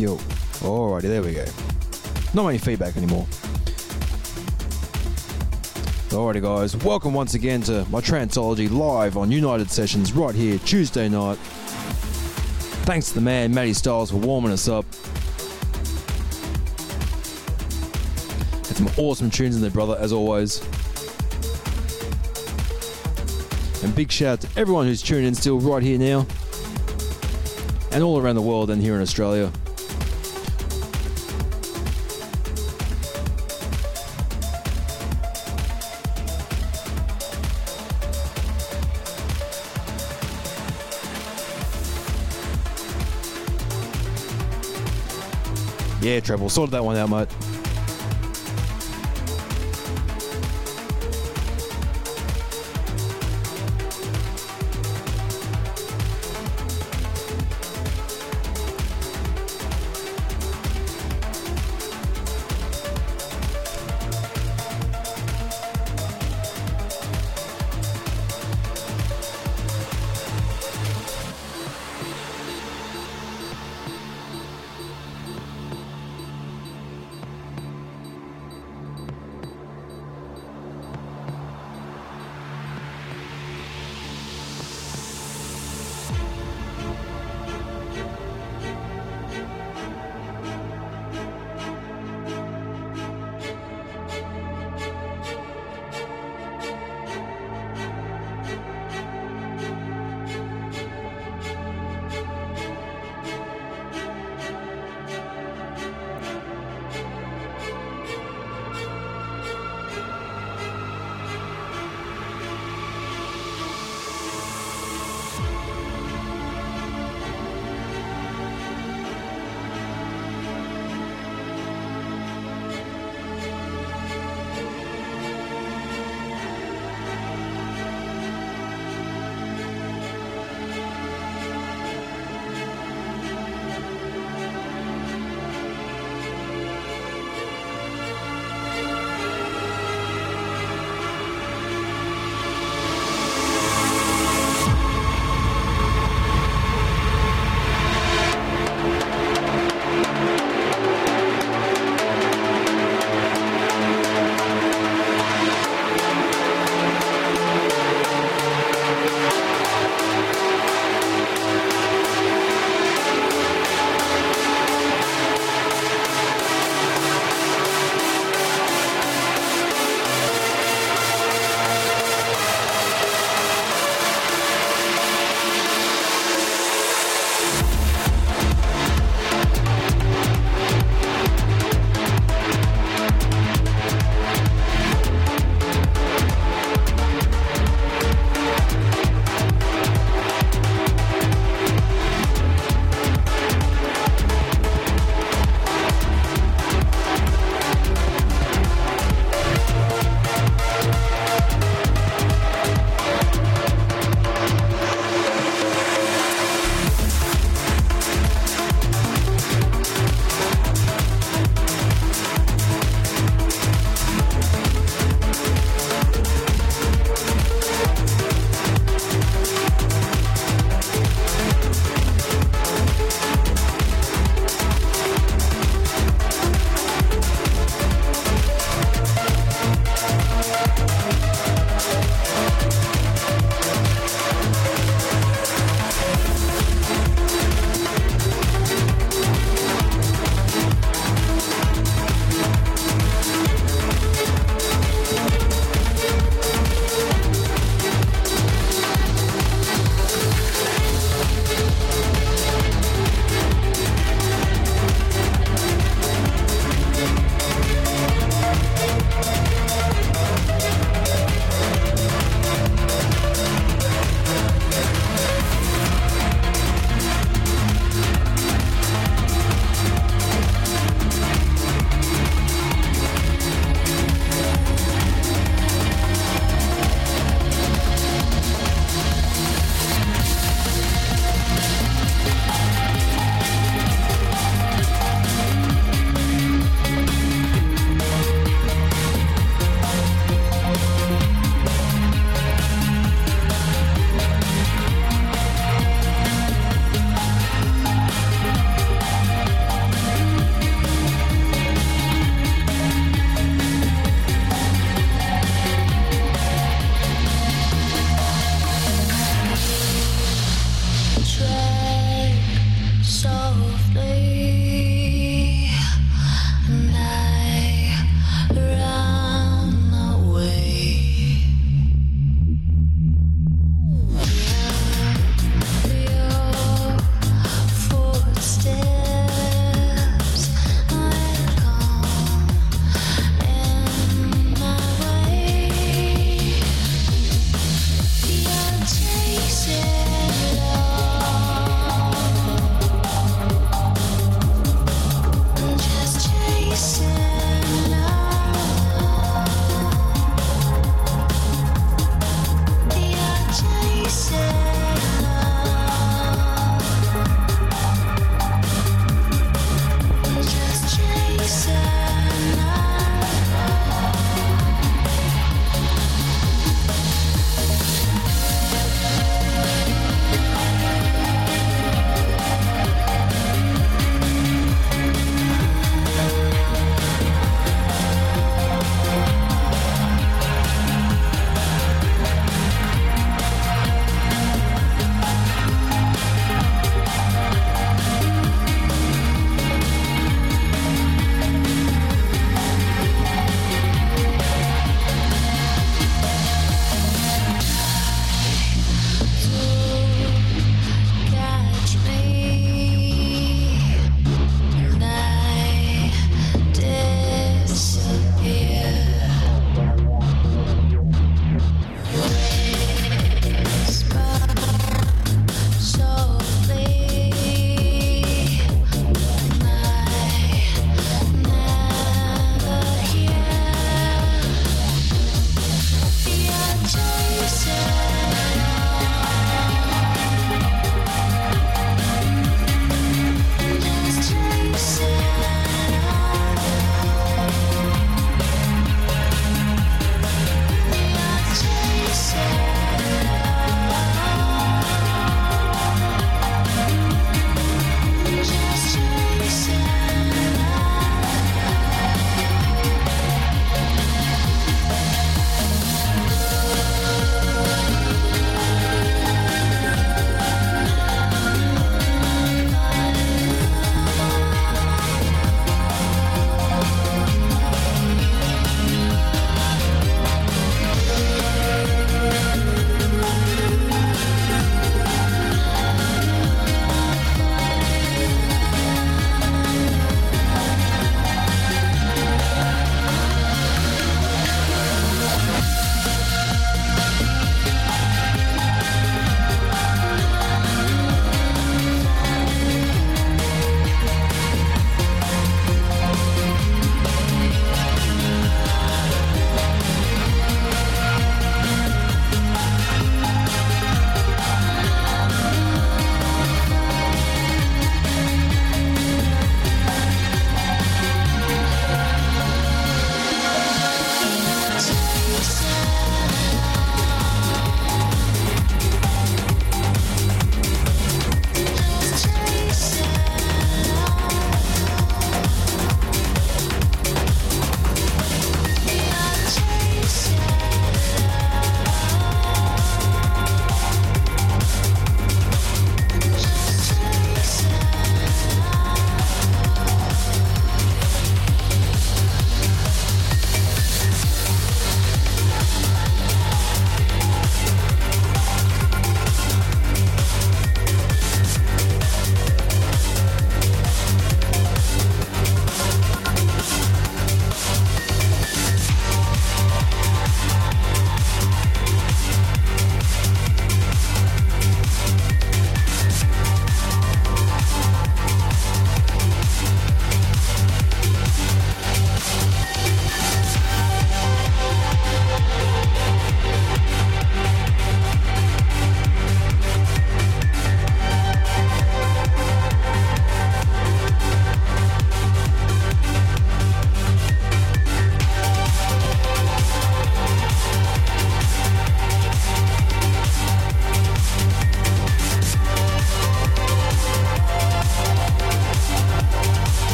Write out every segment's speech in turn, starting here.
Yo. Alrighty, there we go. Not any feedback anymore. Alrighty, guys. Welcome once again to my Transology live on United Sessions right here, Tuesday night. Thanks to the man, Matty Styles, for warming us up. Had some awesome tunes in there, brother, as always. And big shout out to everyone who's tuning in still right here now. And all around the world and here in Australia. Yeah, Treble, sorted that one out, mate.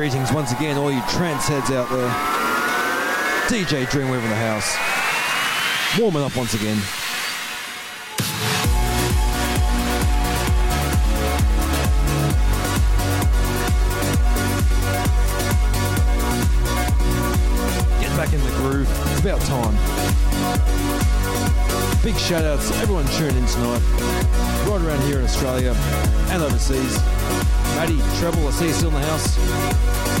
Greetings once again, all you trance heads out there. DJ Dreamweaver in the house. Warming up once again. Get back in the groove. It's about time. Big shout outs to everyone tuning in tonight, right around here in Australia and overseas. Righty, treble. I see you still in the house. We'll.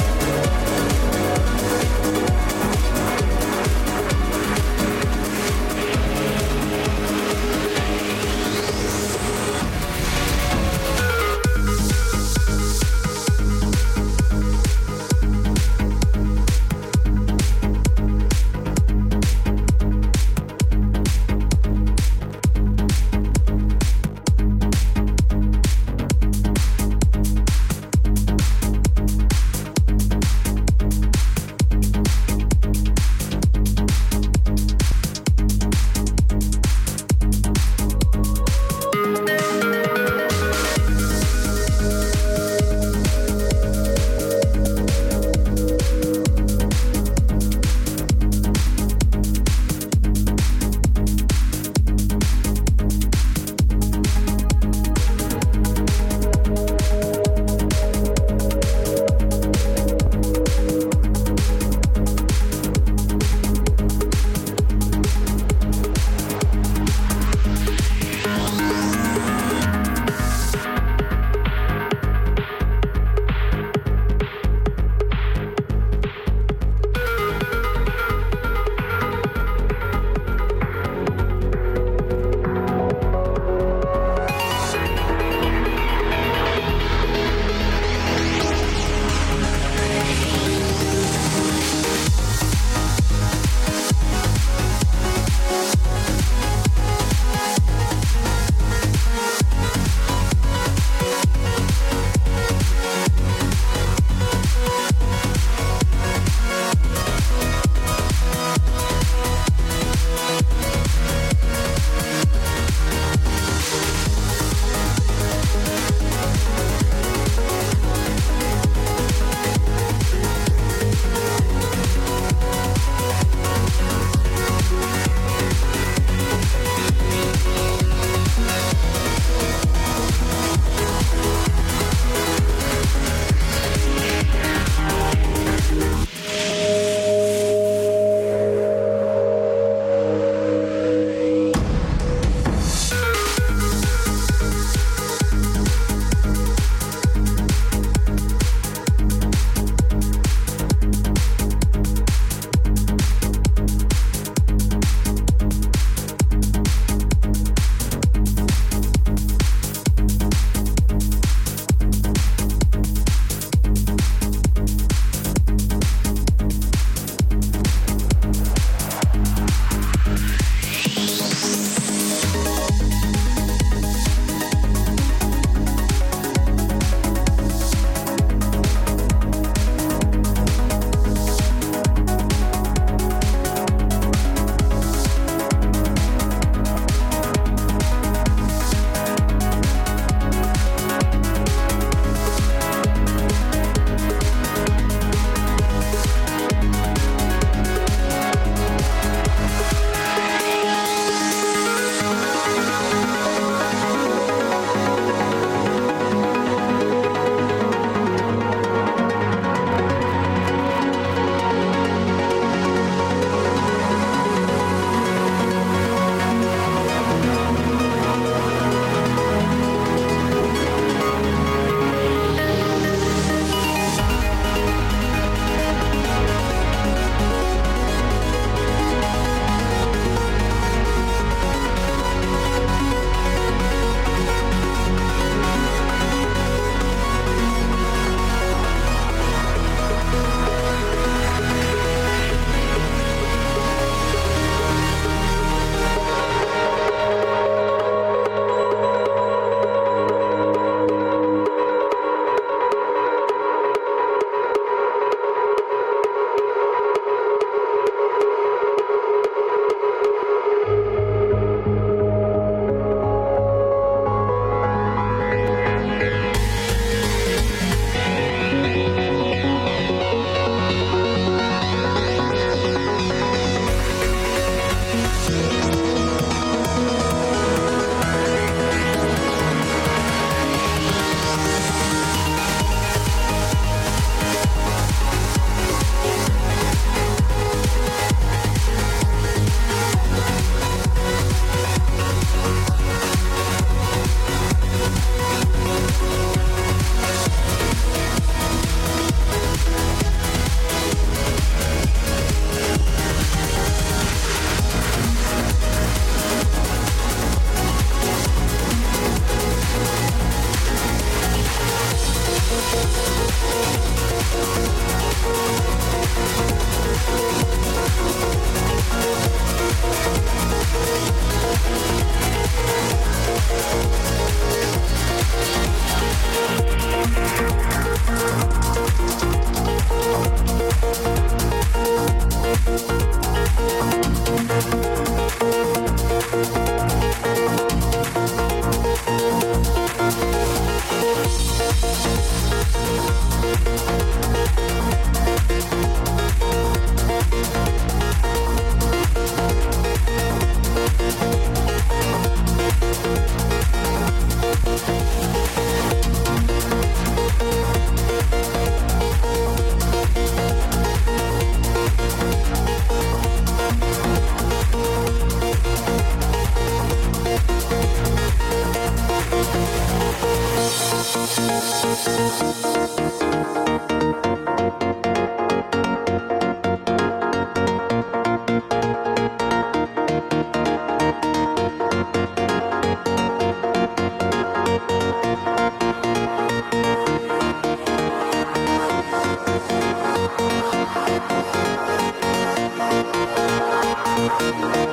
Thank you.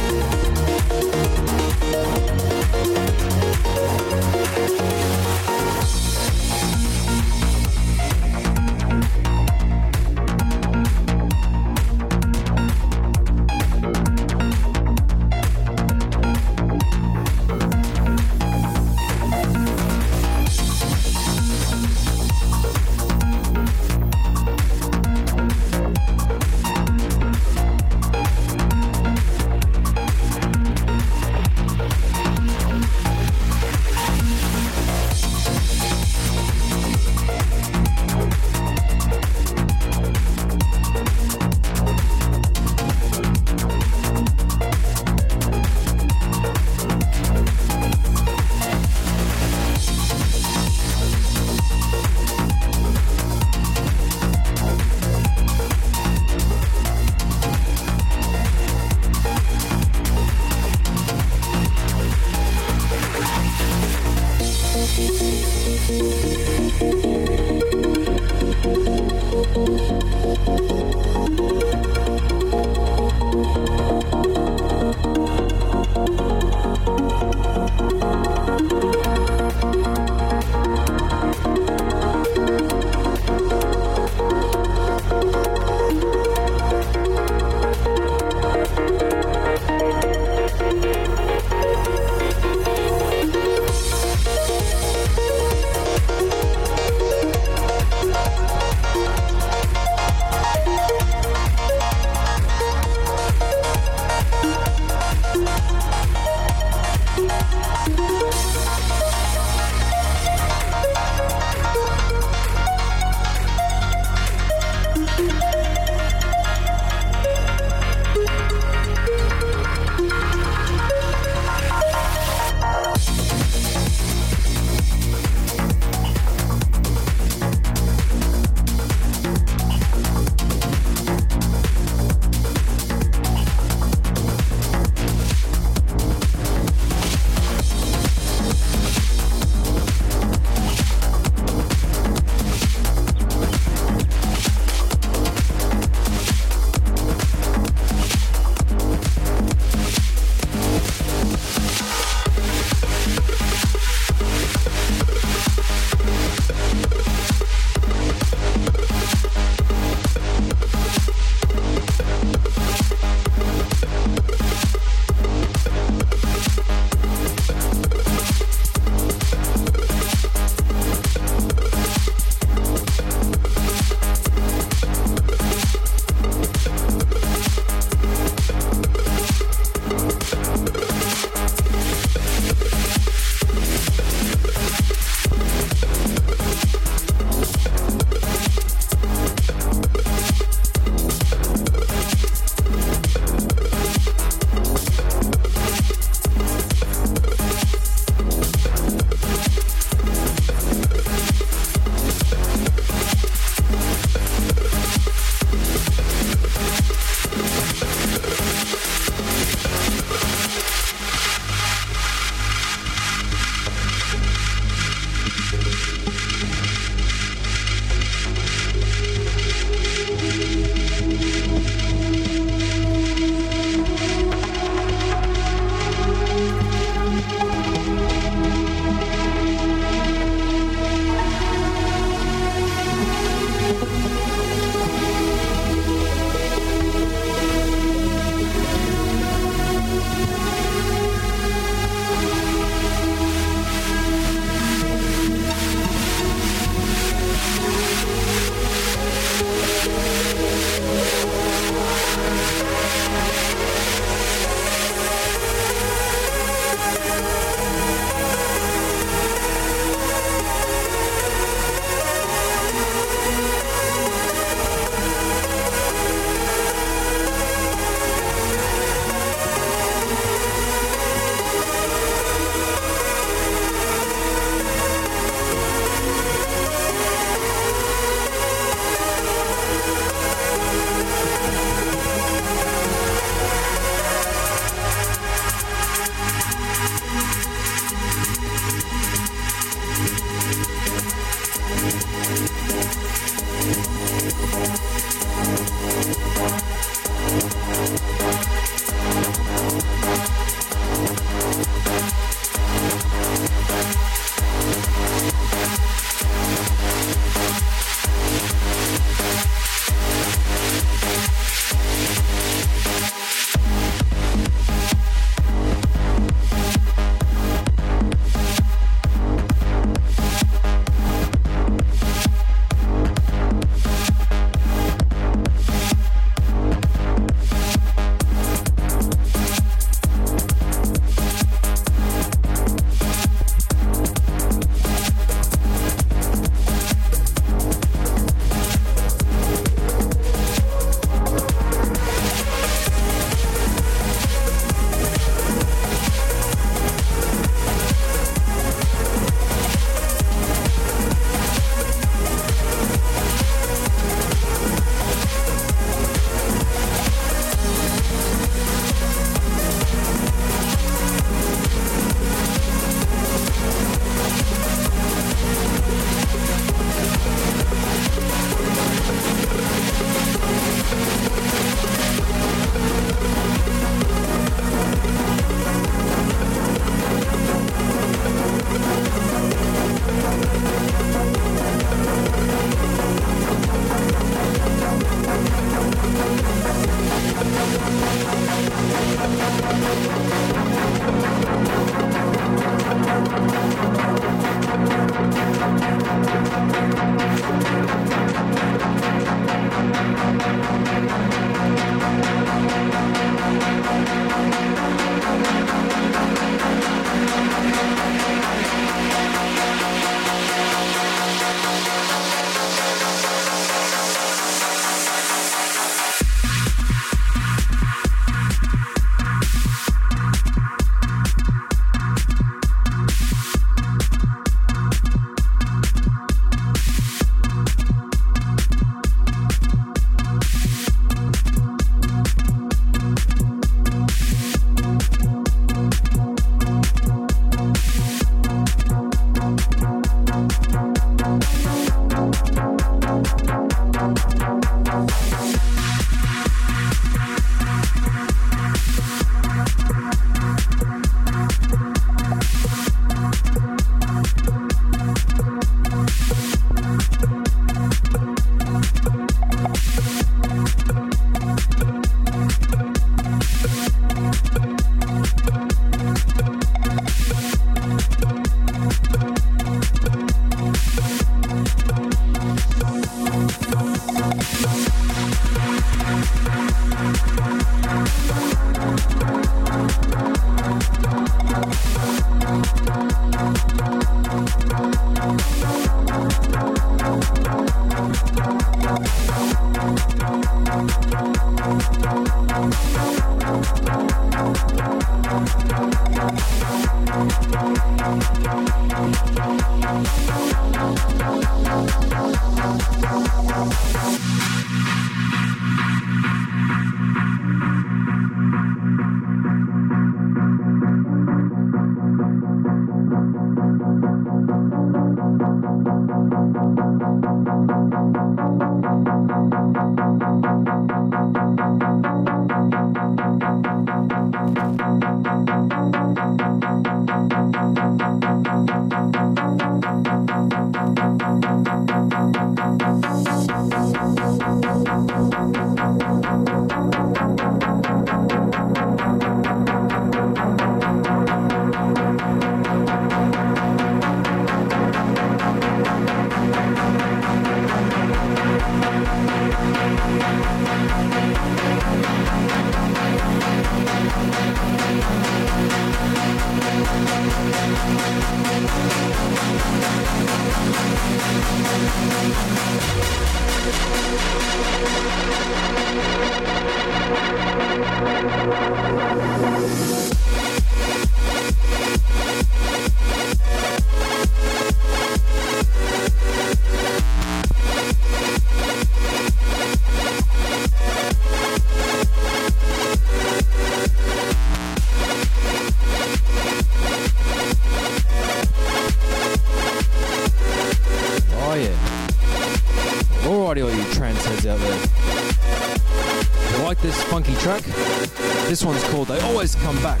This one's called They Always Come Back.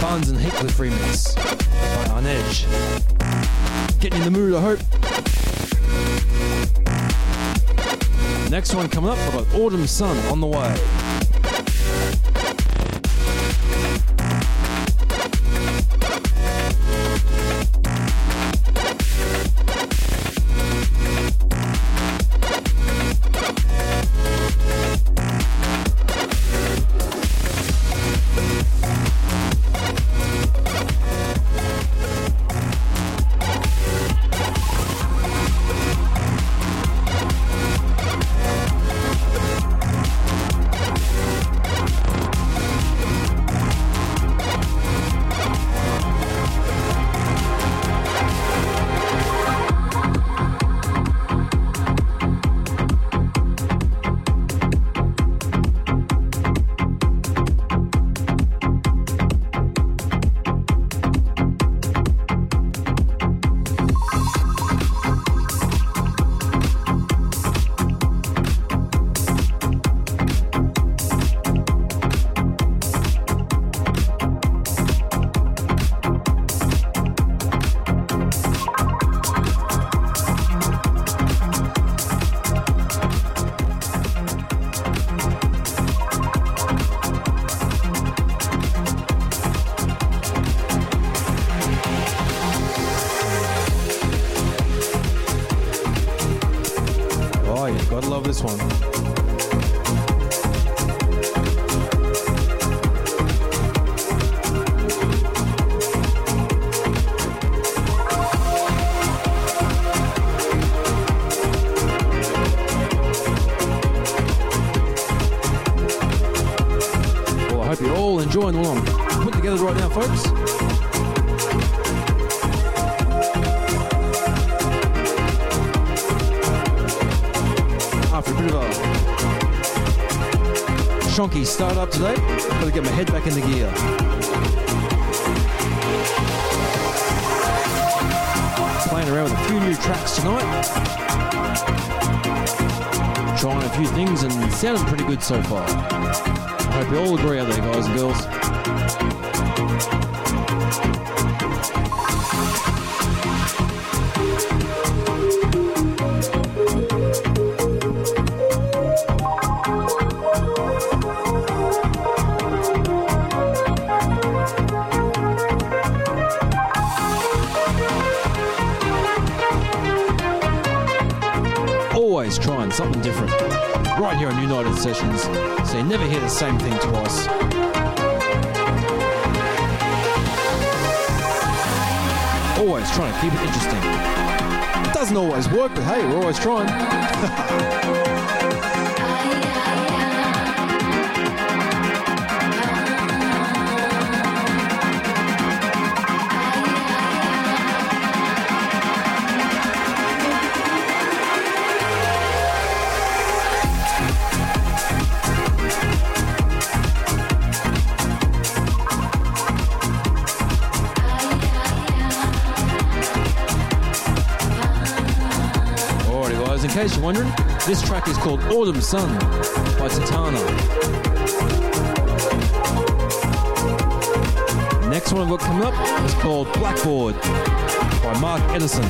Barnes and Heathcliff remix by Edge. Getting in the mood, I hope. Next one coming up, I've got Autumn Sun on the way. Sounding pretty good so far. I hope you all agree out there, guys and girls. Never hear the same thing twice. Always trying to keep it interesting. Doesn't always work, but hey, we're always trying. wondering, this track is called Autumn Sun by Tatana. Next one I've got coming up is called Blackboard by Mark Edison.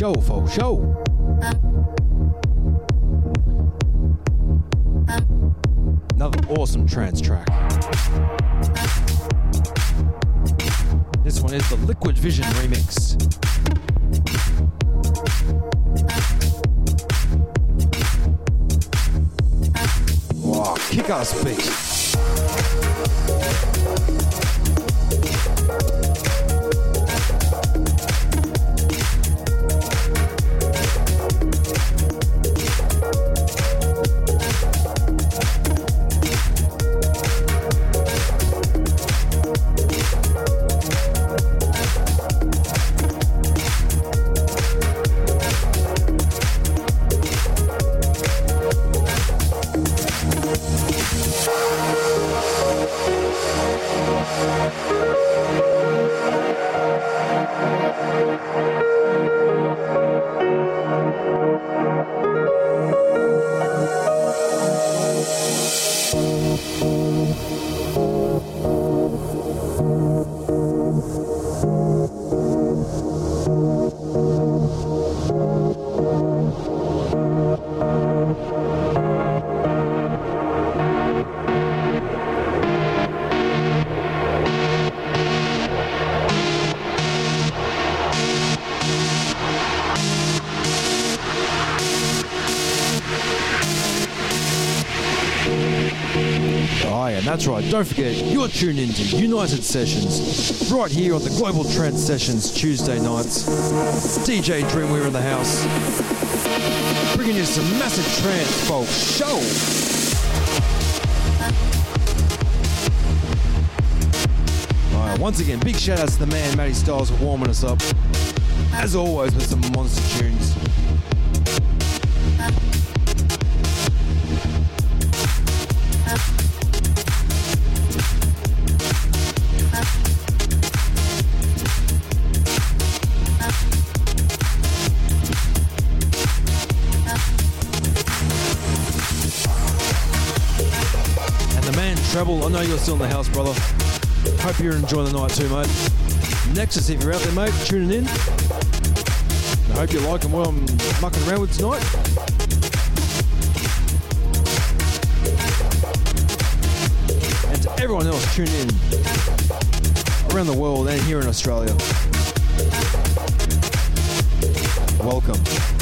Show, for show. Another awesome trance track. That's right. Don't forget, you're tuned into United Sessions right here on the Global Trance Sessions Tuesday nights. DJ Dreamweaver in the house, bringing you some massive trance, folks. Show. Once again, big shout out to the man Matty Styles for warming us up. As always, with some monster tunes. Still in the house, brother. Hope you're enjoying the night too, mate. Nexus, if you're out there, mate, tuning in. I hope you like what I'm mucking around with tonight. And to everyone else tuning in around the world and here in Australia, welcome.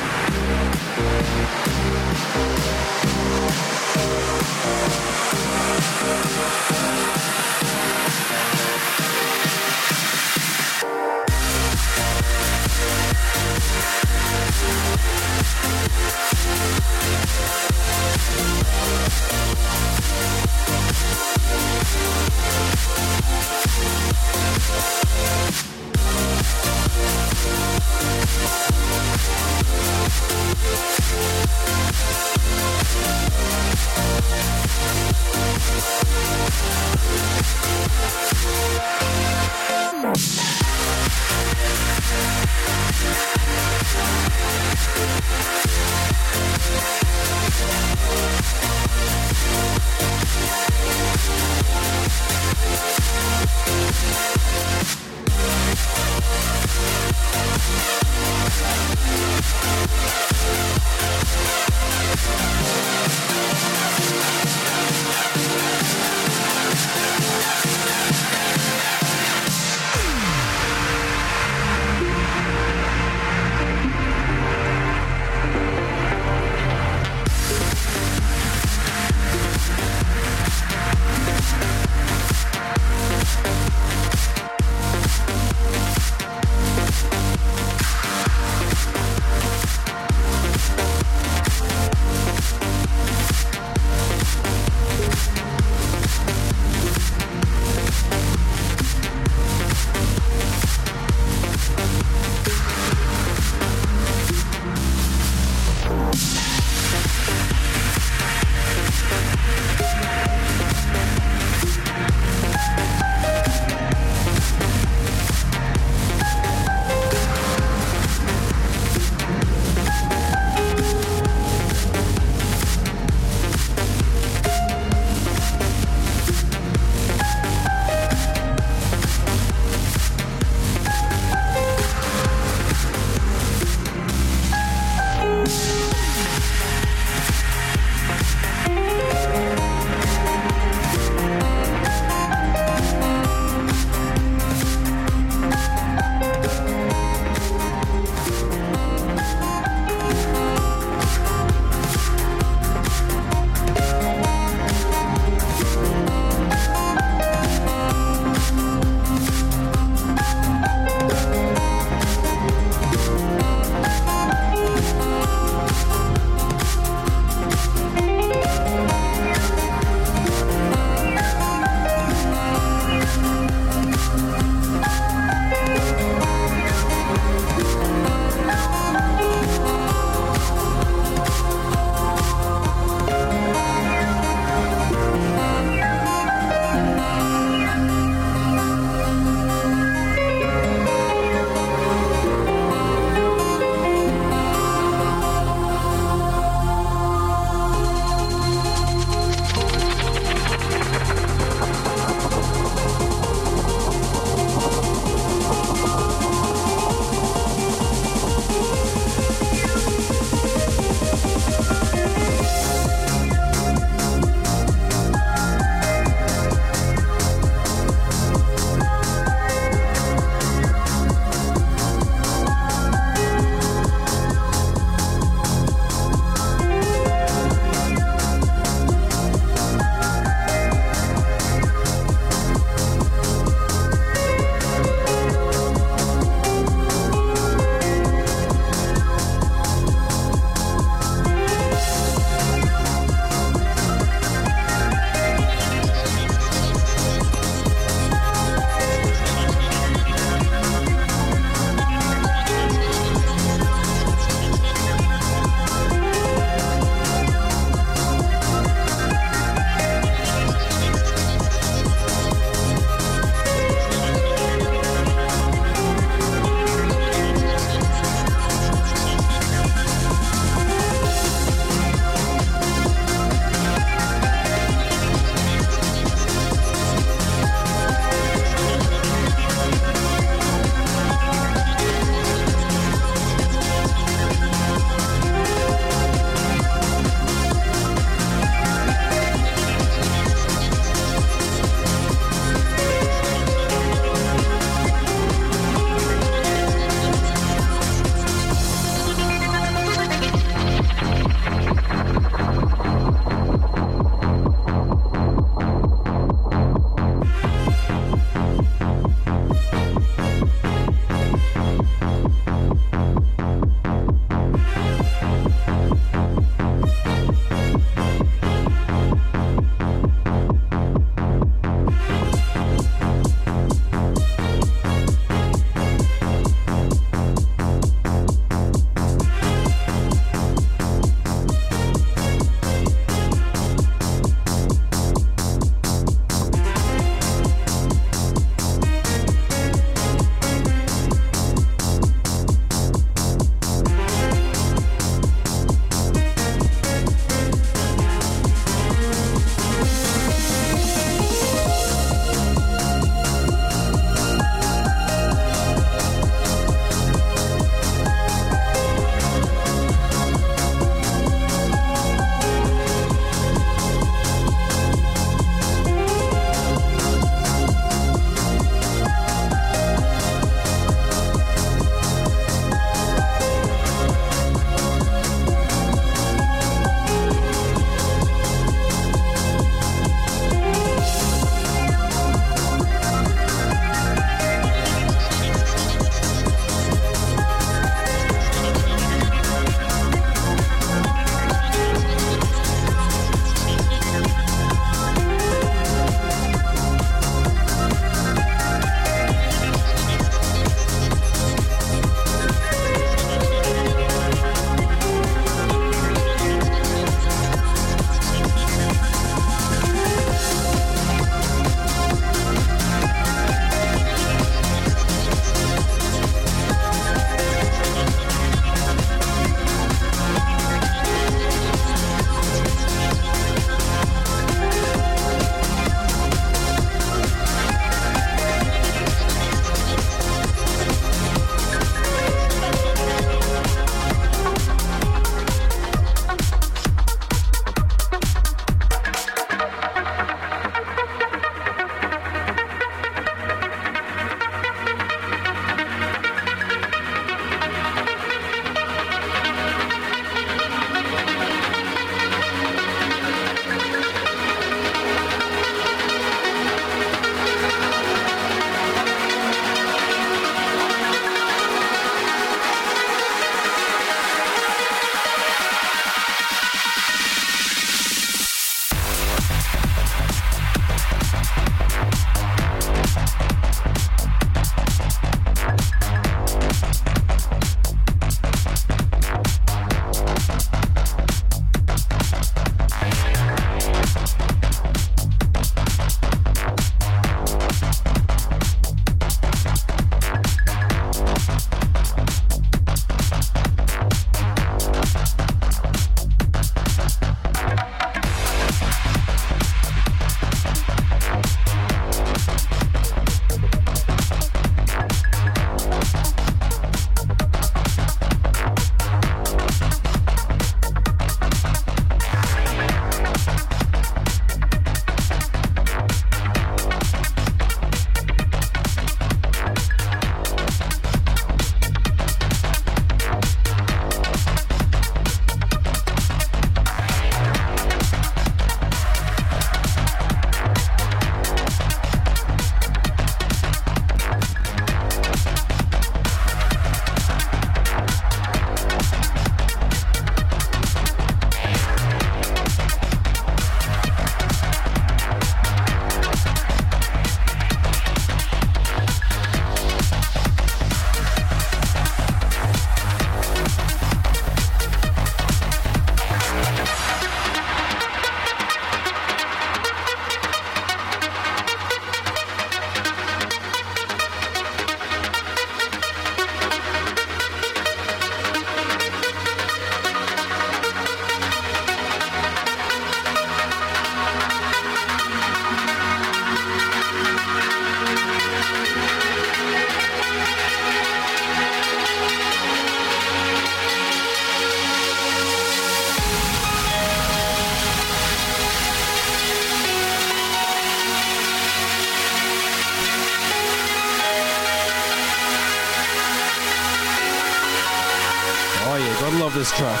Love this track.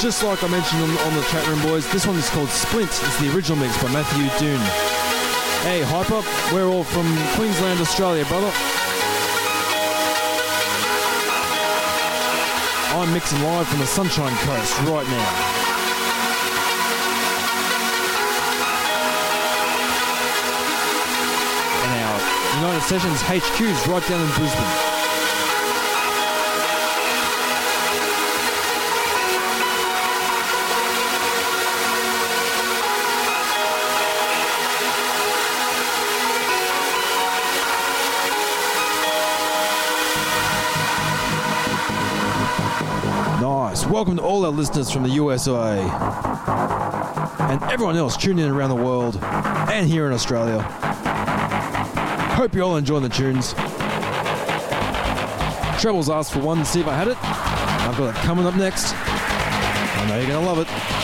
Just like I mentioned on, on the chat room, boys, this one is called Splint. It's the original mix by Matthew Dune. Hey, Hyper, we're all from Queensland, Australia, brother. I'm mixing live from the Sunshine Coast right now. United Sessions HQs right down in Brisbane. Nice. Welcome to all our listeners from the USA and everyone else tuning in around the world and here in Australia. Hope you all enjoying the tunes. Trebles asked for one see if I had it. I've got it coming up next. I know you're going to love it.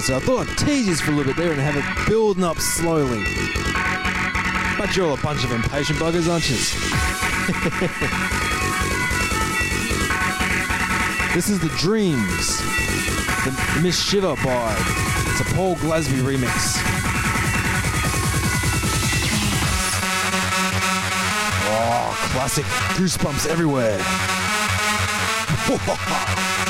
Said, I thought I'd tease you for a little bit there and have it building up slowly. But you're all a bunch of impatient buggers, aren't you? this is The Dreams, the Miss Shiver by. It's a Paul Glazby remix. Oh, classic. Goosebumps everywhere.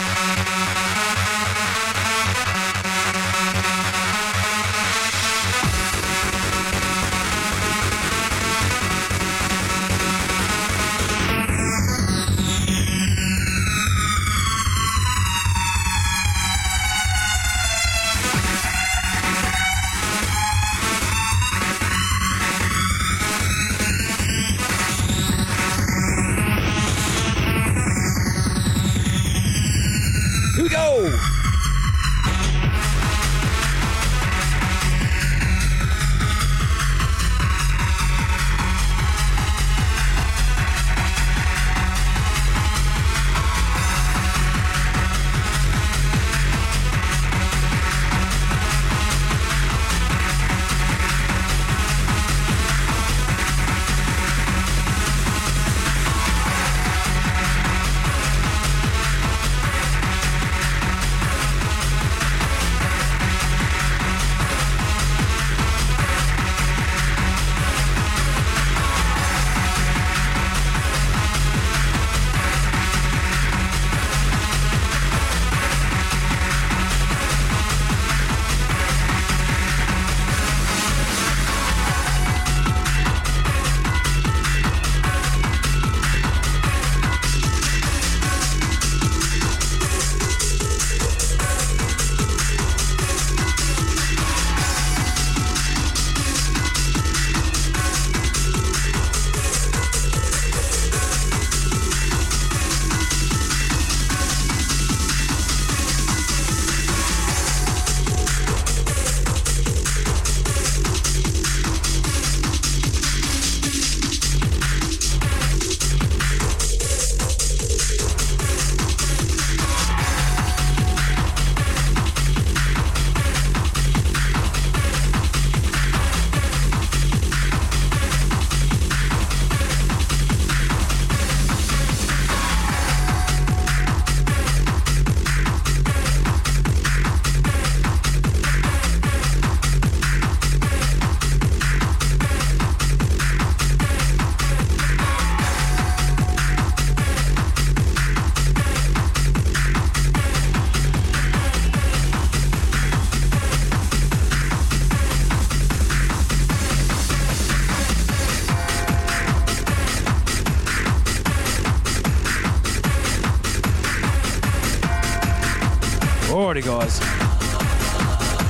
Alrighty, guys.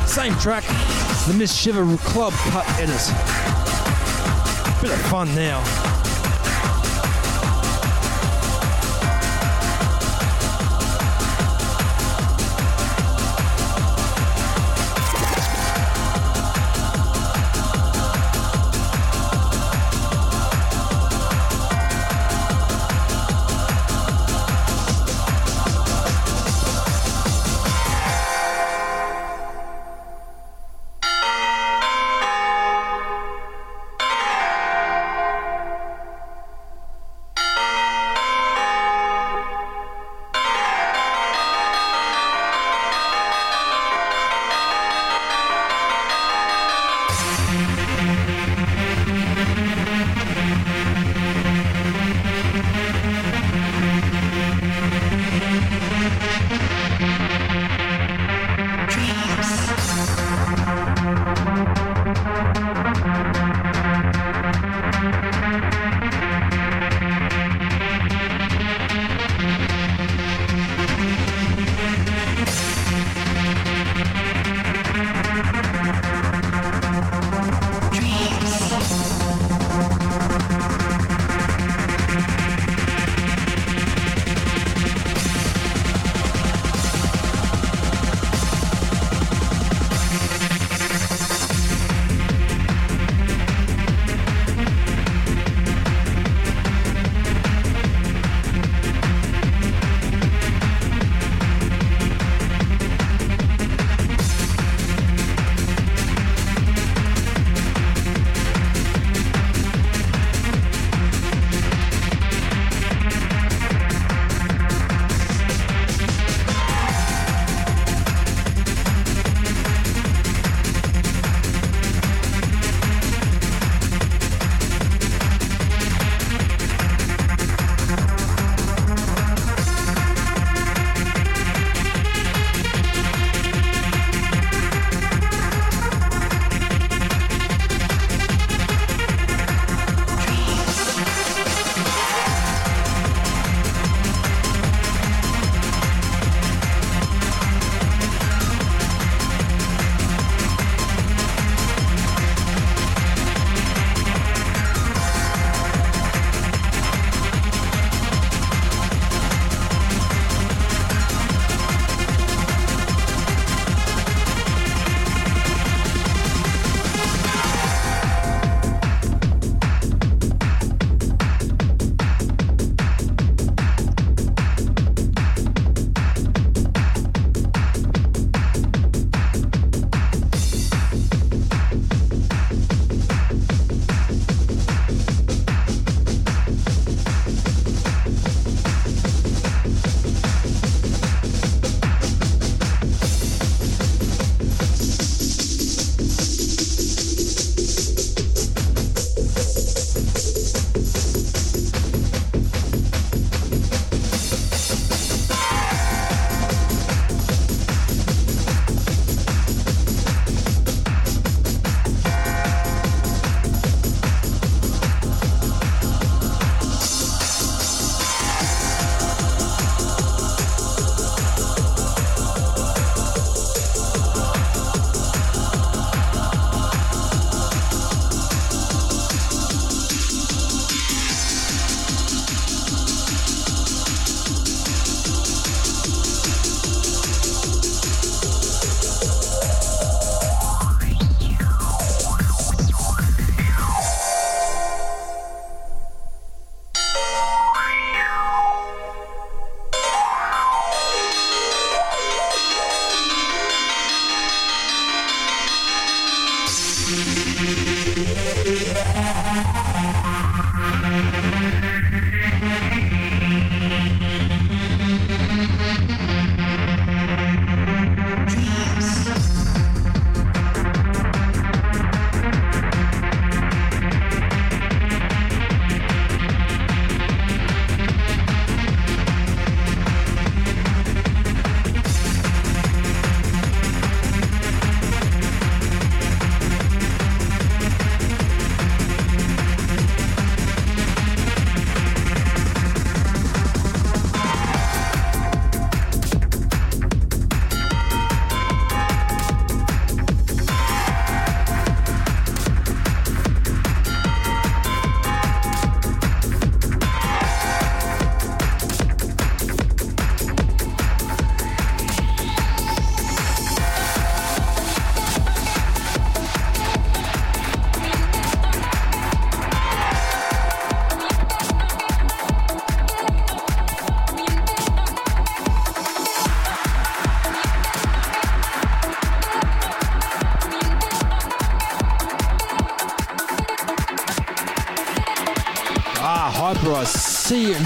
Same track, the Miss Shiver Club cut in it. Bit of fun now.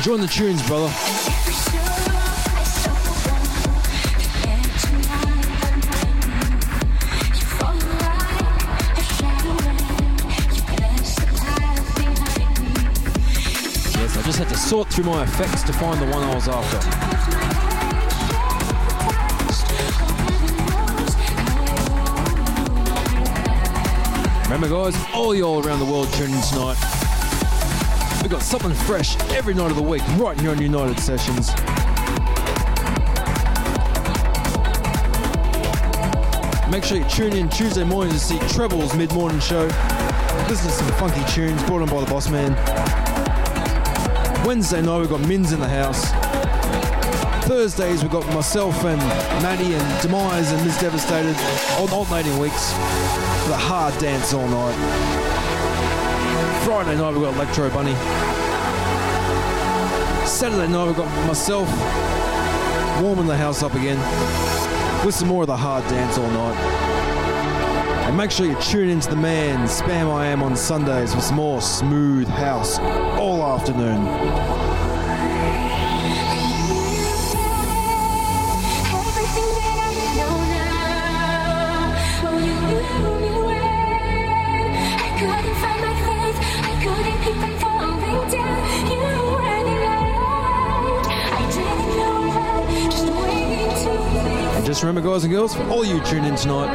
Enjoying the tunes, brother. Yes, I just had to sort through my effects to find the one I was after. Remember, guys, all y'all around the world tuning in tonight. Got something fresh every night of the week right here on United Sessions. Make sure you tune in Tuesday morning to see Treble's mid morning show. Listen to some funky tunes brought on by the boss man. Wednesday night, we've got Mins in the house. Thursdays, we've got myself and Maddie and Demise and Miss Devastated on alternating weeks for the hard dance all night. Friday night, we've got Electro Bunny. Saturday night, we've got myself warming the house up again with some more of the hard dance all night. And make sure you tune into the man, Spam I Am, on Sundays for some more smooth house all afternoon. Remember, guys and girls, for all you tune in tonight,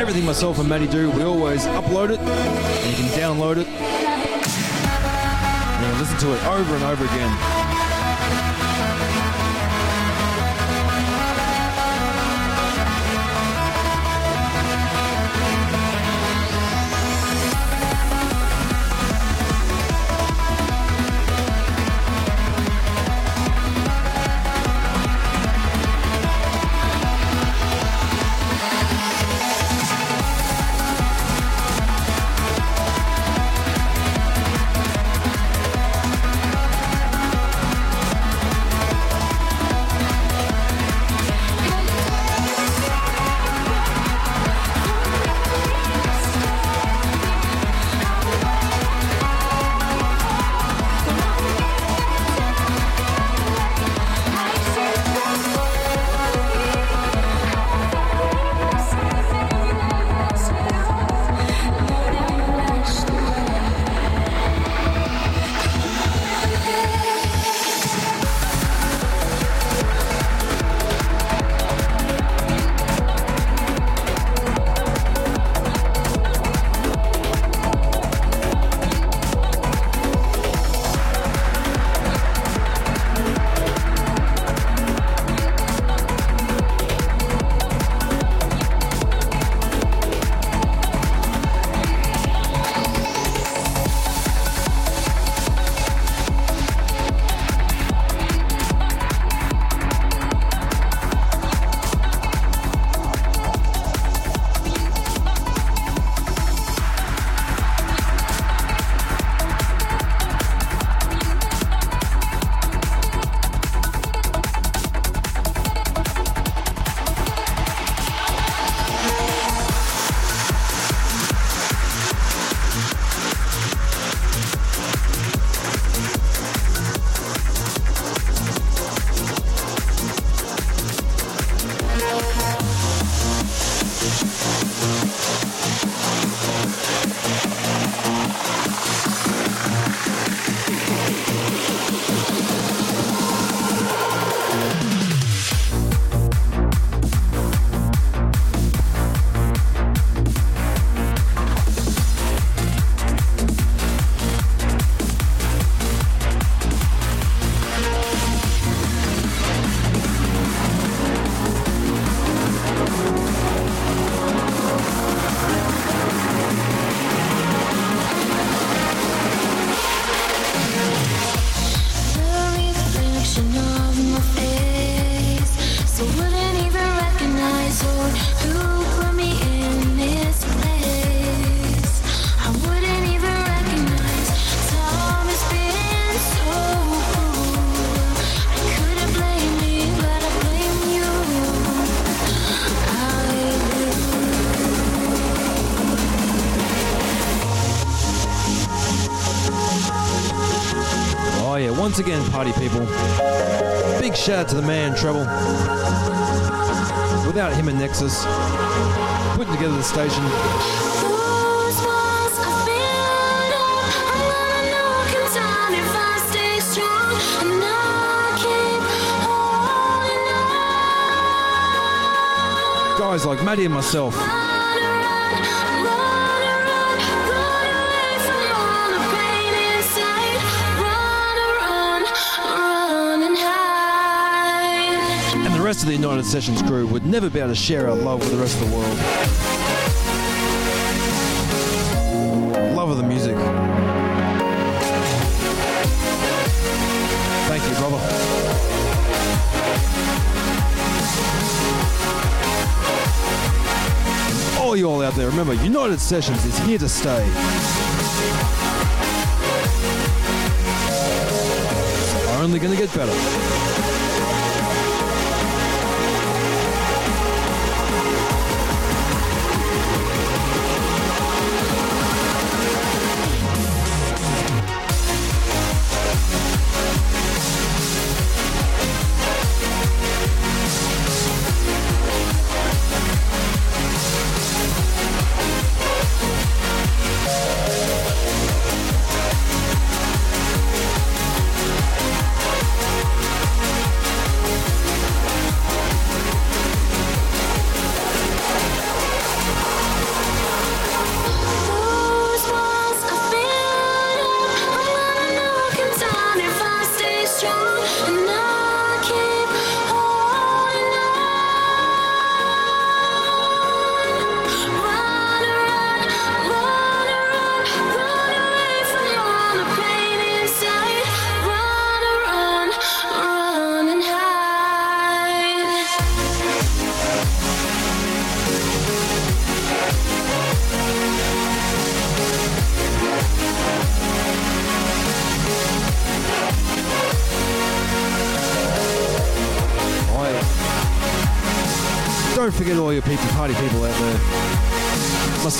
everything myself and Maddie do, we always upload it, and you can download it, and listen to it over and over again. Once again, party people. Big shout out to the man Treble. Without him and Nexus, putting together the station. Those walls I built up, I'm gonna knock 'em down if I stay strong. And I keep holding on. Guys like Maddie and myself. United Sessions crew would never be able to share our love with the rest of the world. Love of the music. Thank you, brother. All you all out there, remember, United Sessions is here to stay. Only gonna get better.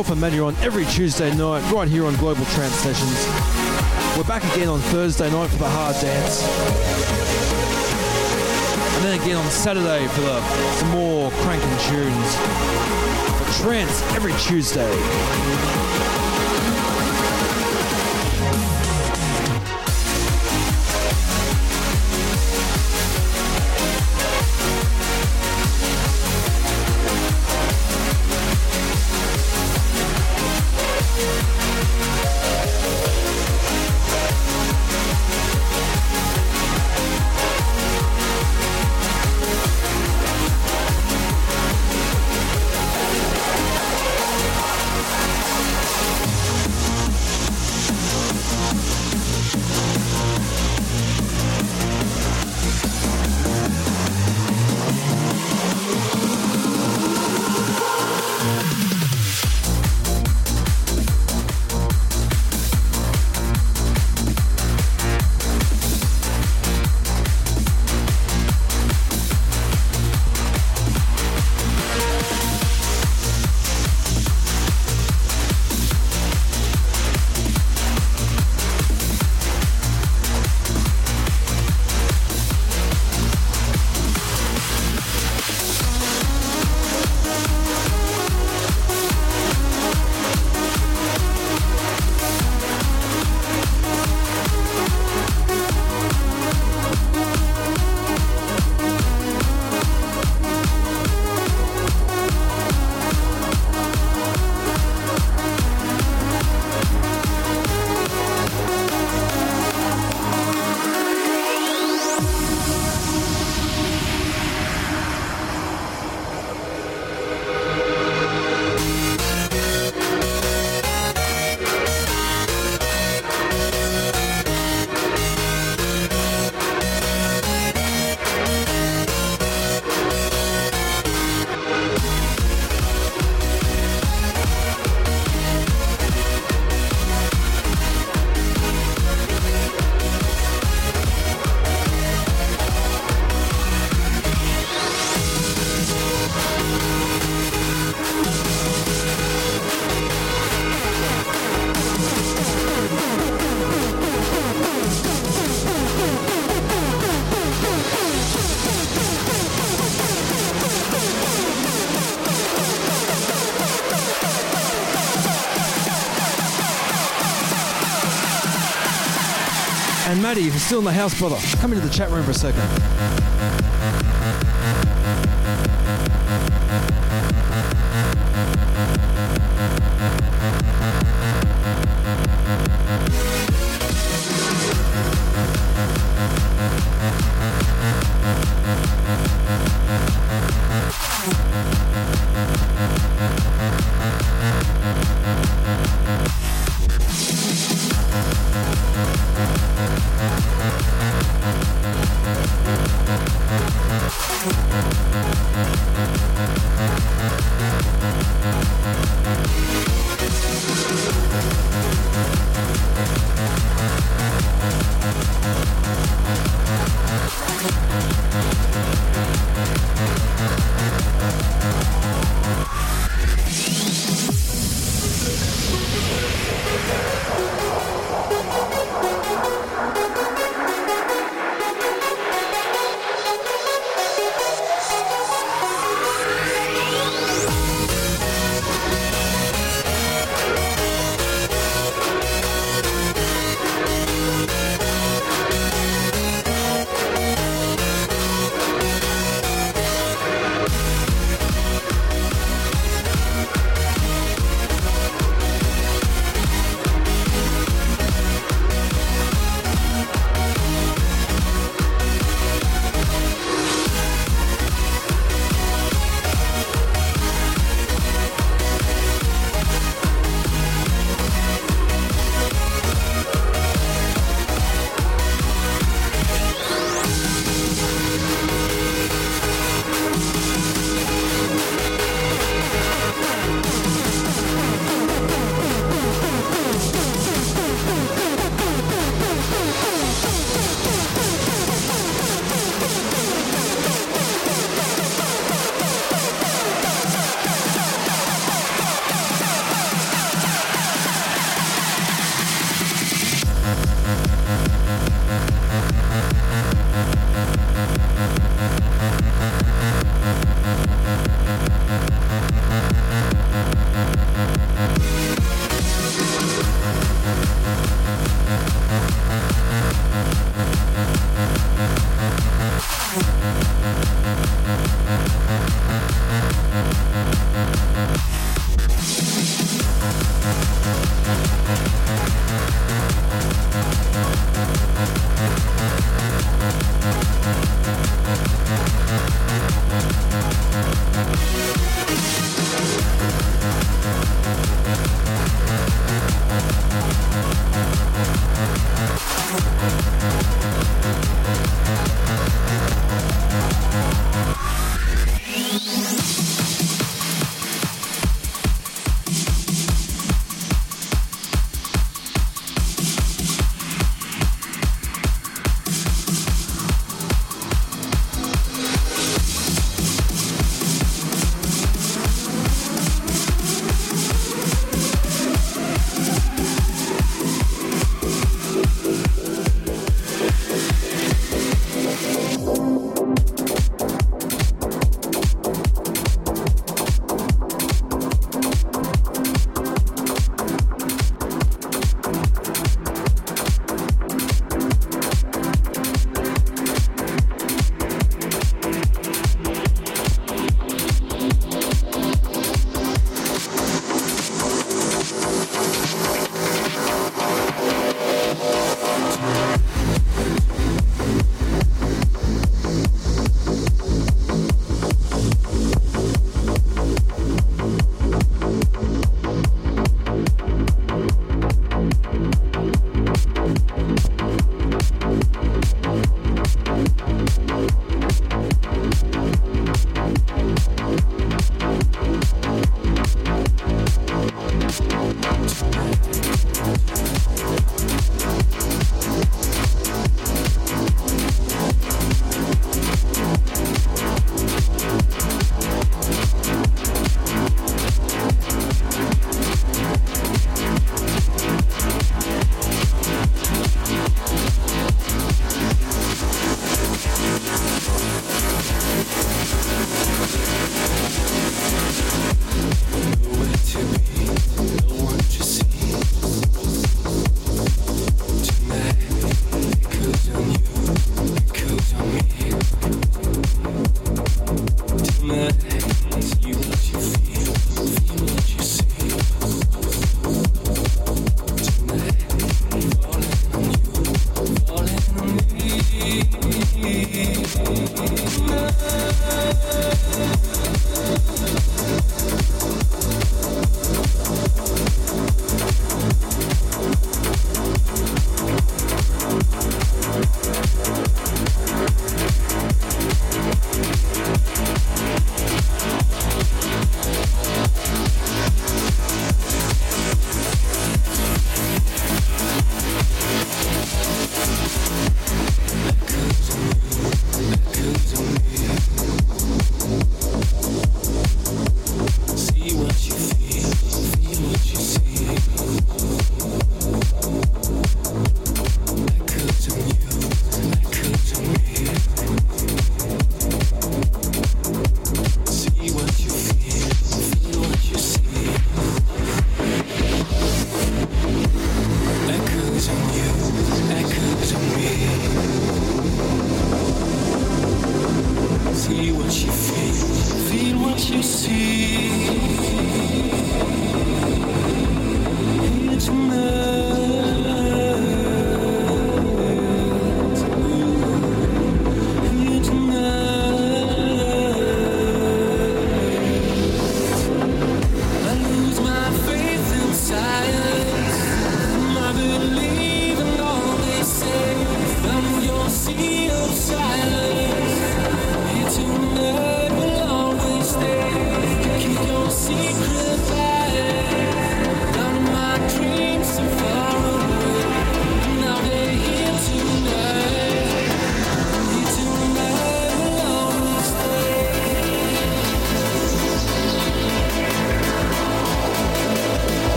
Myself and are on every Tuesday night, right here on Global Trance Sessions. We're back again on Thursday night for the hard dance. And then again on Saturday for the some more cranking tunes. But trance every Tuesday. You're still in the house, brother, come into the chat room for a second.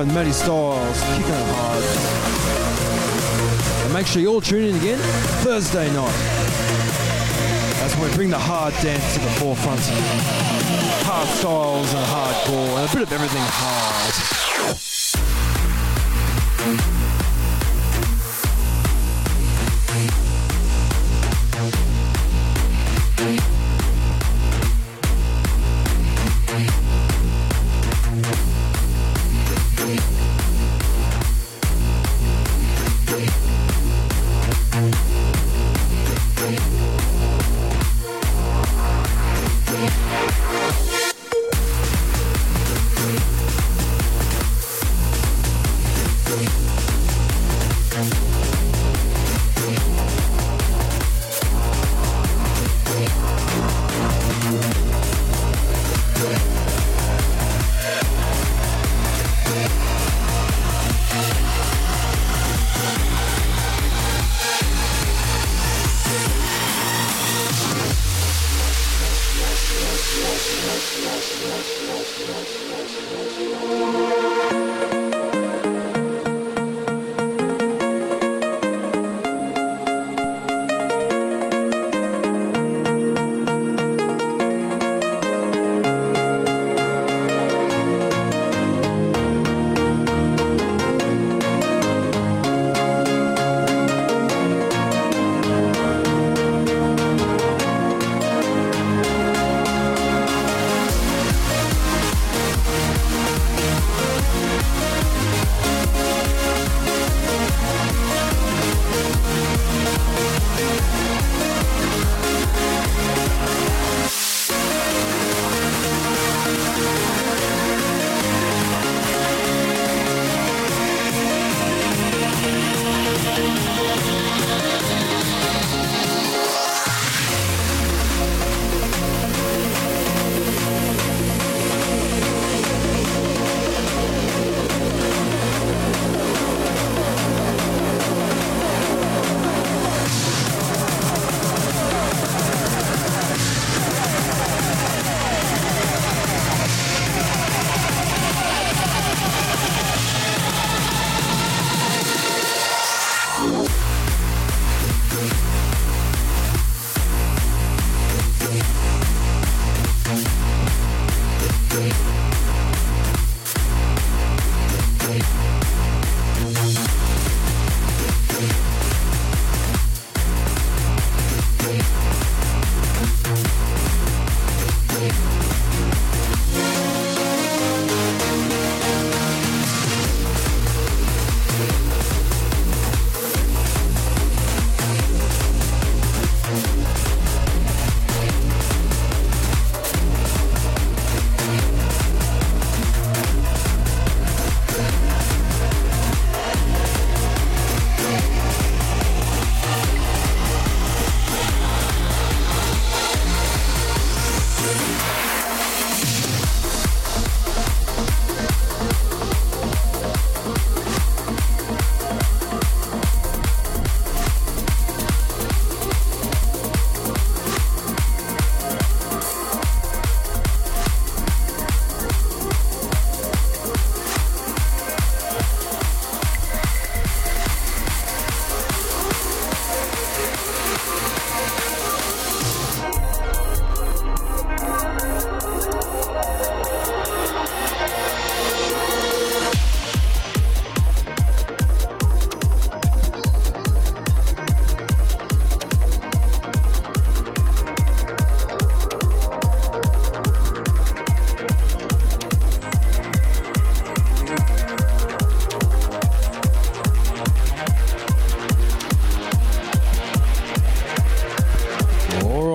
And Matty Styles kicking it hard. And make sure you all tune in again Thursday night. That's when we bring the hard dance to the forefront. Hard styles and hardcore and a bit of everything hard.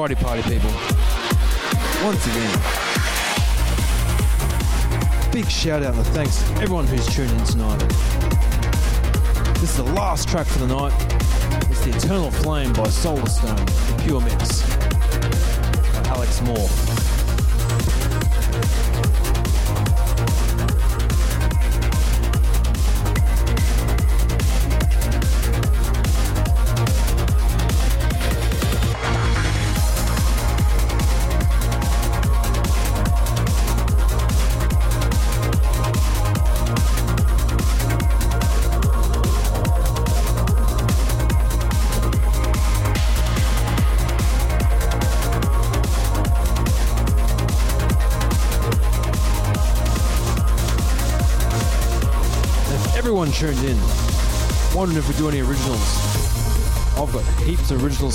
Alrighty, party people. Once again, big shout out and thanks to everyone who's tuned in tonight. This is the last track for the night. It's The Eternal Flame by Solarstone, the pure mix Alex Moore.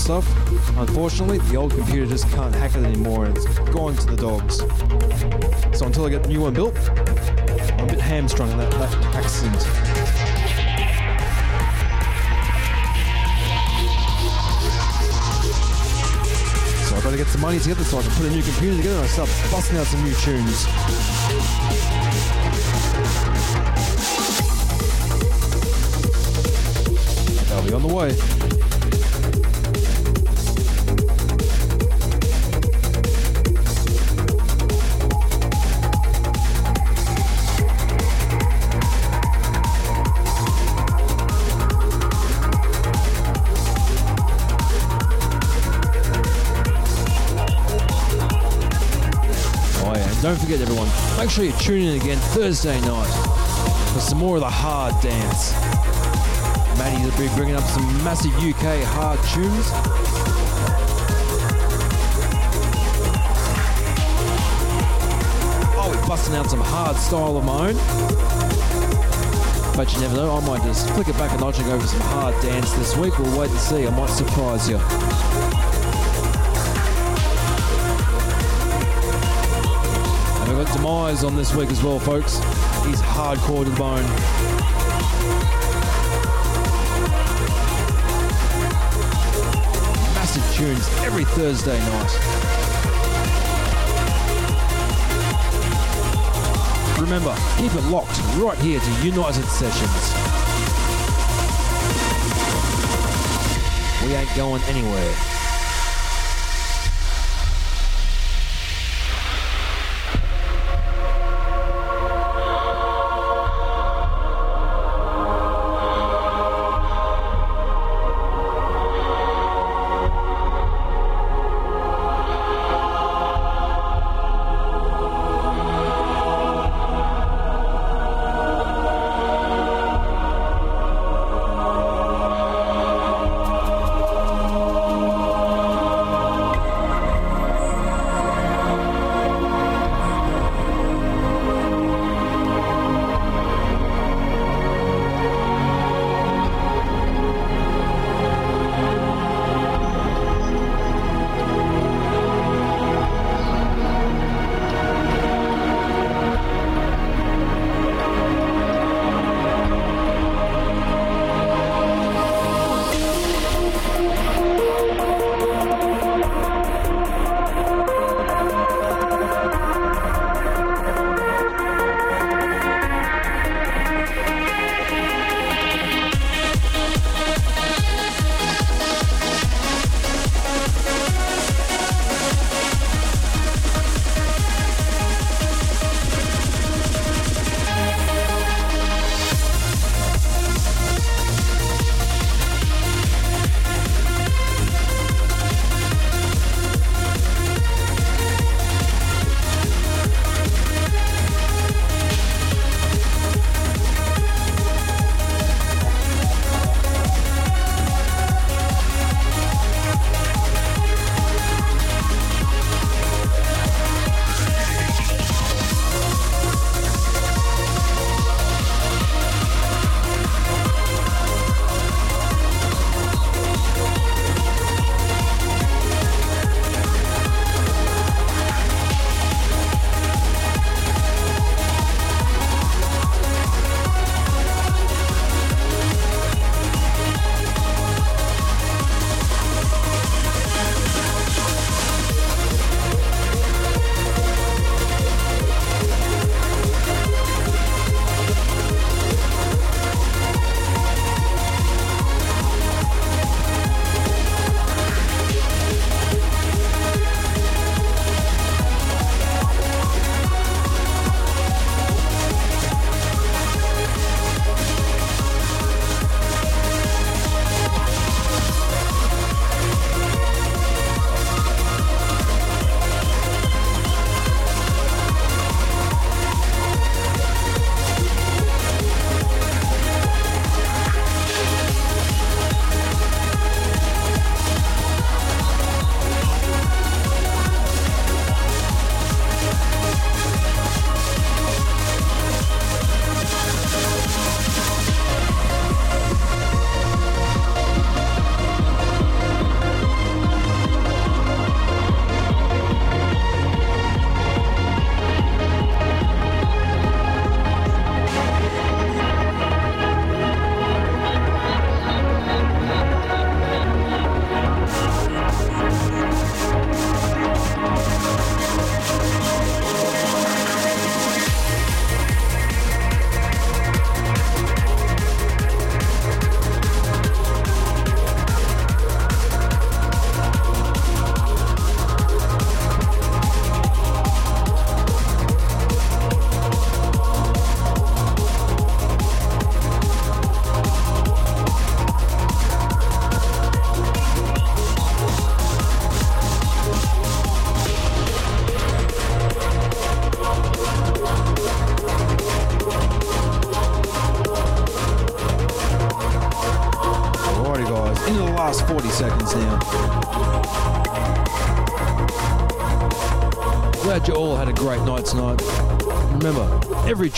Stuff. Unfortunately, the old computer just can't hack it anymore and it's gone to the dogs. So until I get the new one built, I'm a bit hamstrung in that, accident. So I better get some money together so I can put a new computer together and start busting out some new tunes. They'll be on the way. Make sure you tune in again Thursday night for some more of the hard dance. Maddie will be bringing up some massive UK hard tunes. I'll be busting out some hard style of my own. But you never know, I might just flick it back a notch and go for some hard dance this week. We'll wait and see. I might surprise you. Demise on this week as well, folks. He's hardcore to the bone. Massive tunes every Thursday night. Remember, keep it locked right here to United Sessions. We ain't going anywhere.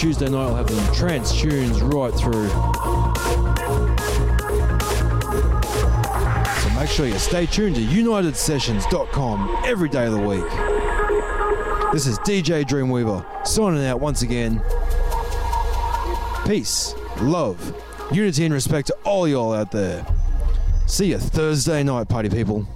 Tuesday night I'll have them trance tunes right through. So make sure you stay tuned to unitedsessions.com every day of the week. This is DJ Dreamweaver signing out once again. Peace, love, unity, and respect to all y'all out there. See you Thursday night, party people.